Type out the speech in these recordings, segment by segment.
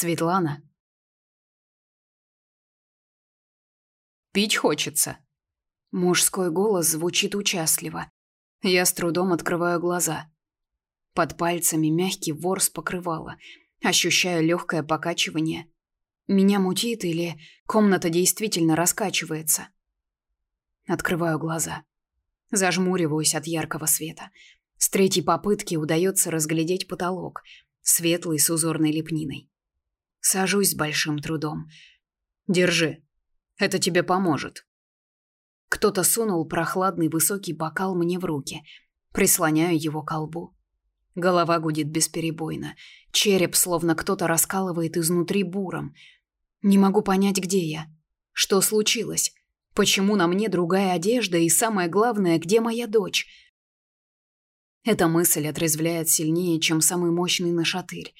Светлана. Пить хочется. Мужской голос звучит участливо. Я с трудом открываю глаза. Под пальцами мягкий ворс покрывала. Ощущаю легкое покачивание. Меня мутит или комната действительно раскачивается. Открываю глаза. Зажмуриваюсь от яркого света. С третьей попытки удается разглядеть потолок, светлый с узорной лепниной. Сажусь с большим трудом. Держи. Это тебе поможет. Кто-то сунул прохладный высокий бокал мне в руки. Прислоняю его к колбу. Голова гудит бесперебойно. Череп словно кто-то раскалывает изнутри буром. Не могу понять, где я. Что случилось? Почему на мне другая одежда и самое главное, где моя дочь? Эта мысль отрезвляет сильнее, чем самый мощный нашатырь.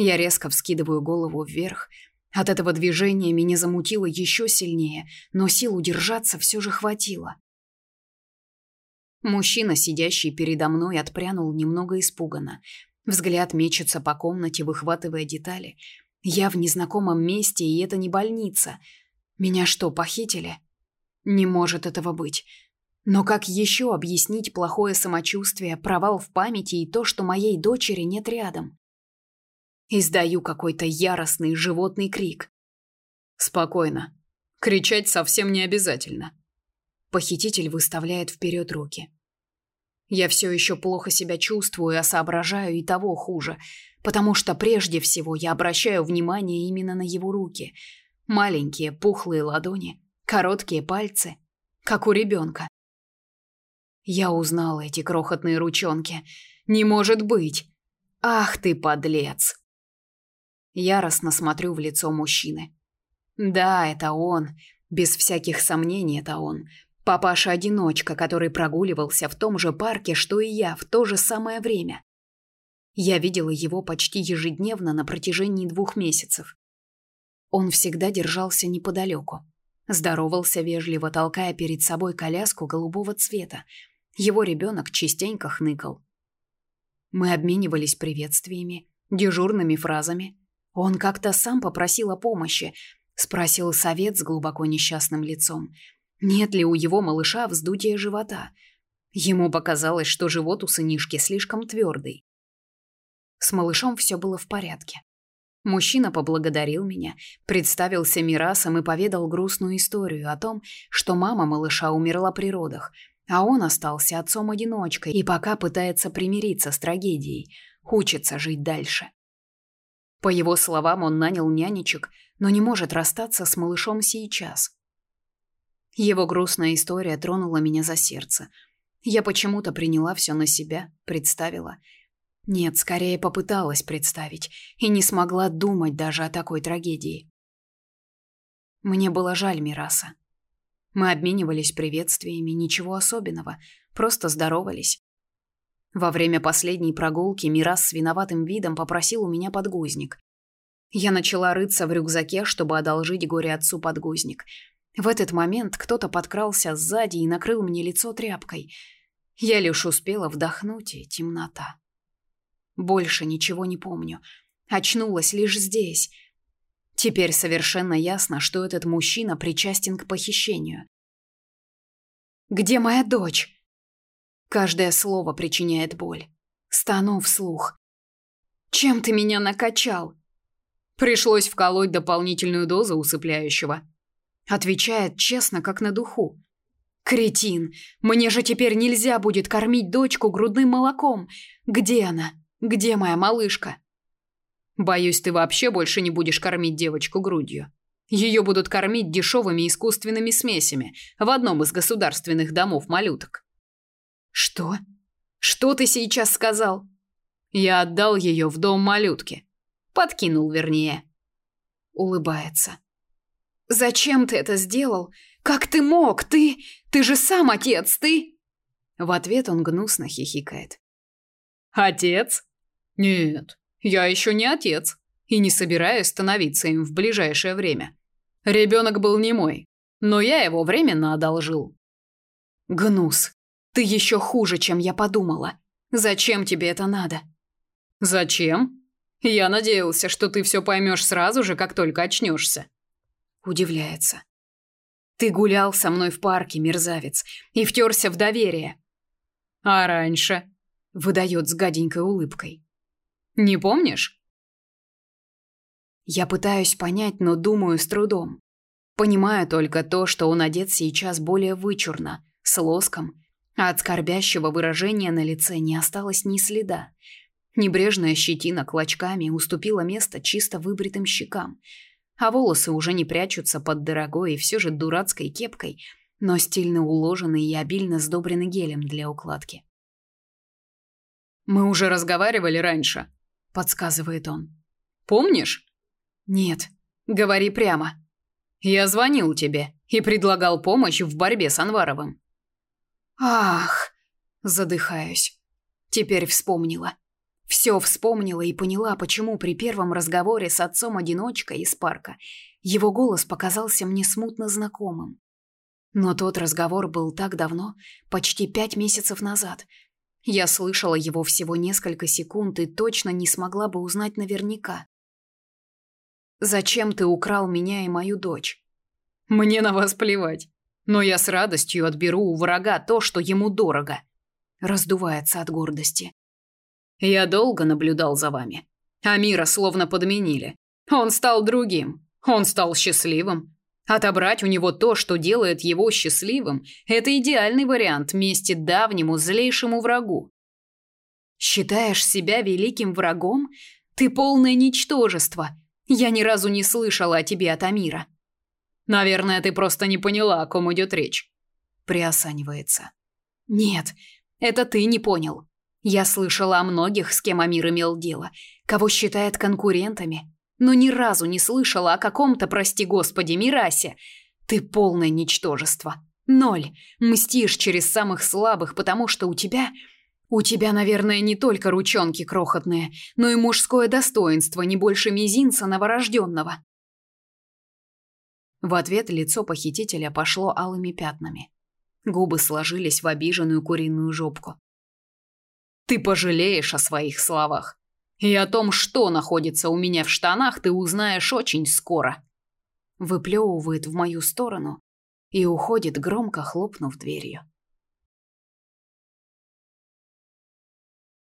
Я резко вскидываю голову вверх. От этого движения меня замутило еще сильнее, но сил удержаться все же хватило. Мужчина, сидящий передо мной, отпрянул немного испуганно. Взгляд мечется по комнате, выхватывая детали. Я в незнакомом месте, и это не больница. Меня что, похитили? Не может этого быть. Но как еще объяснить плохое самочувствие, провал в памяти и то, что моей дочери нет рядом? Издаю какой-то яростный животный крик. Спокойно. Кричать совсем не обязательно. Похититель выставляет вперед руки. Я все еще плохо себя чувствую, а соображаю и того хуже, потому что прежде всего я обращаю внимание именно на его руки. Маленькие пухлые ладони, короткие пальцы, как у ребенка. Я узнала эти крохотные ручонки. Не может быть! Ах ты, подлец! Яростно смотрю в лицо мужчины. Да, это он. Без всяких сомнений, это он. Папаша-одиночка, который прогуливался в том же парке, что и я, в то же самое время. Я видела его почти ежедневно на протяжении двух месяцев. Он всегда держался неподалеку. Здоровался вежливо, толкая перед собой коляску голубого цвета. Его ребенок частенько хныкал. Мы обменивались приветствиями, дежурными фразами. Он как-то сам попросил о помощи, спросил совет с глубоко несчастным лицом. Нет ли у его малыша вздутия живота? Ему показалось, что живот у сынишки слишком твердый. С малышом все было в порядке. Мужчина поблагодарил меня, представился Мирасом и поведал грустную историю о том, что мама малыша умерла при родах, а он остался отцом-одиночкой и пока пытается примириться с трагедией, учится жить дальше. По его словам, он нанял нянечек, но не может расстаться с малышом сейчас. Его грустная история тронула меня за сердце. Я почему-то приняла все на себя, представила. Нет, скорее попыталась представить и не смогла думать даже о такой трагедии. Мне было жаль Мираса. Мы обменивались приветствиями, ничего особенного, просто здоровались. Во время последней прогулки Мирас с виноватым видом попросил у меня подгузник. Я начала рыться в рюкзаке, чтобы одолжить горе отцу подгузник. В этот момент кто-то подкрался сзади и накрыл мне лицо тряпкой. Я лишь успела вдохнуть, и темнота. Больше ничего не помню. Очнулась лишь здесь. Теперь совершенно ясно, что этот мужчина причастен к похищению. «Где моя дочь?» Каждое слово причиняет боль. Стану вслух. «Чем ты меня накачал?» Пришлось вколоть дополнительную дозу усыпляющего. Отвечает честно, как на духу. «Кретин! Мне же теперь нельзя будет кормить дочку грудным молоком! Где она? Где моя малышка?» «Боюсь, ты вообще больше не будешь кормить девочку грудью. Ее будут кормить дешевыми искусственными смесями в одном из государственных домов малюток. Что? Что ты сейчас сказал? Я отдал ее в дом малютки. Подкинул, вернее. Улыбается. Зачем ты это сделал? Как ты мог? Ты, ты же сам отец, ты? В ответ он гнусно хихикает. Отец? Нет, я еще не отец и не собираюсь становиться им в ближайшее время. Ребенок был не мой, но я его временно одолжил. Гнус. Ты еще хуже, чем я подумала. Зачем тебе это надо? Зачем? Я надеялся, что ты все поймешь сразу же, как только очнешься. Удивляется. Ты гулял со мной в парке, мерзавец, и втерся в доверие. А раньше? Выдает с гаденькой улыбкой. Не помнишь? Я пытаюсь понять, но думаю с трудом. Понимаю только то, что он одет сейчас более вычурно, с лоском, а от скорбящего выражения на лице не осталось ни следа. Небрежная щетина клочками уступила место чисто выбритым щекам, а волосы уже не прячутся под дорогой и все же дурацкой кепкой, но стильно уложены и обильно сдобрены гелем для укладки. «Мы уже разговаривали раньше», — подсказывает он. «Помнишь?» «Нет, говори прямо», я звонил тебе и предлагал помощь в борьбе с Анваровым. Ах, задыхаюсь. Теперь вспомнила. Все вспомнила и поняла, почему при первом разговоре с отцом-одиночкой из парка его голос показался мне смутно знакомым. Но тот разговор был так давно, почти пять месяцев назад. Я слышала его всего несколько секунд и точно не смогла бы узнать наверняка. Зачем ты украл меня и мою дочь? Мне на вас плевать. Но я с радостью отберу у врага то, что ему дорого. Раздувается от гордости. Я долго наблюдал за вами. Амира словно подменили. Он стал другим. Он стал счастливым. Отобрать у него то, что делает его счастливым, это идеальный вариант мести давнему злейшему врагу. Считаешь себя великим врагом? Ты полное ничтожество, я ни разу не слышала о тебе от Амира. Наверное, ты просто не поняла, о ком идет речь. Приосанивается. Нет, это ты не понял. Я слышала о многих, с кем Амир имел дело, кого считает конкурентами, но ни разу не слышала о каком-то, прости господи, Мирасе. Ты полное ничтожество. Ноль. Мстишь через самых слабых, потому что у тебя у тебя, наверное, не только ручонки крохотные, но и мужское достоинство не больше мизинца новорожденного. В ответ лицо похитителя пошло алыми пятнами. Губы сложились в обиженную куриную жопку. Ты пожалеешь о своих словах. И о том, что находится у меня в штанах, ты узнаешь очень скоро. Выплевывает в мою сторону и уходит, громко хлопнув дверью.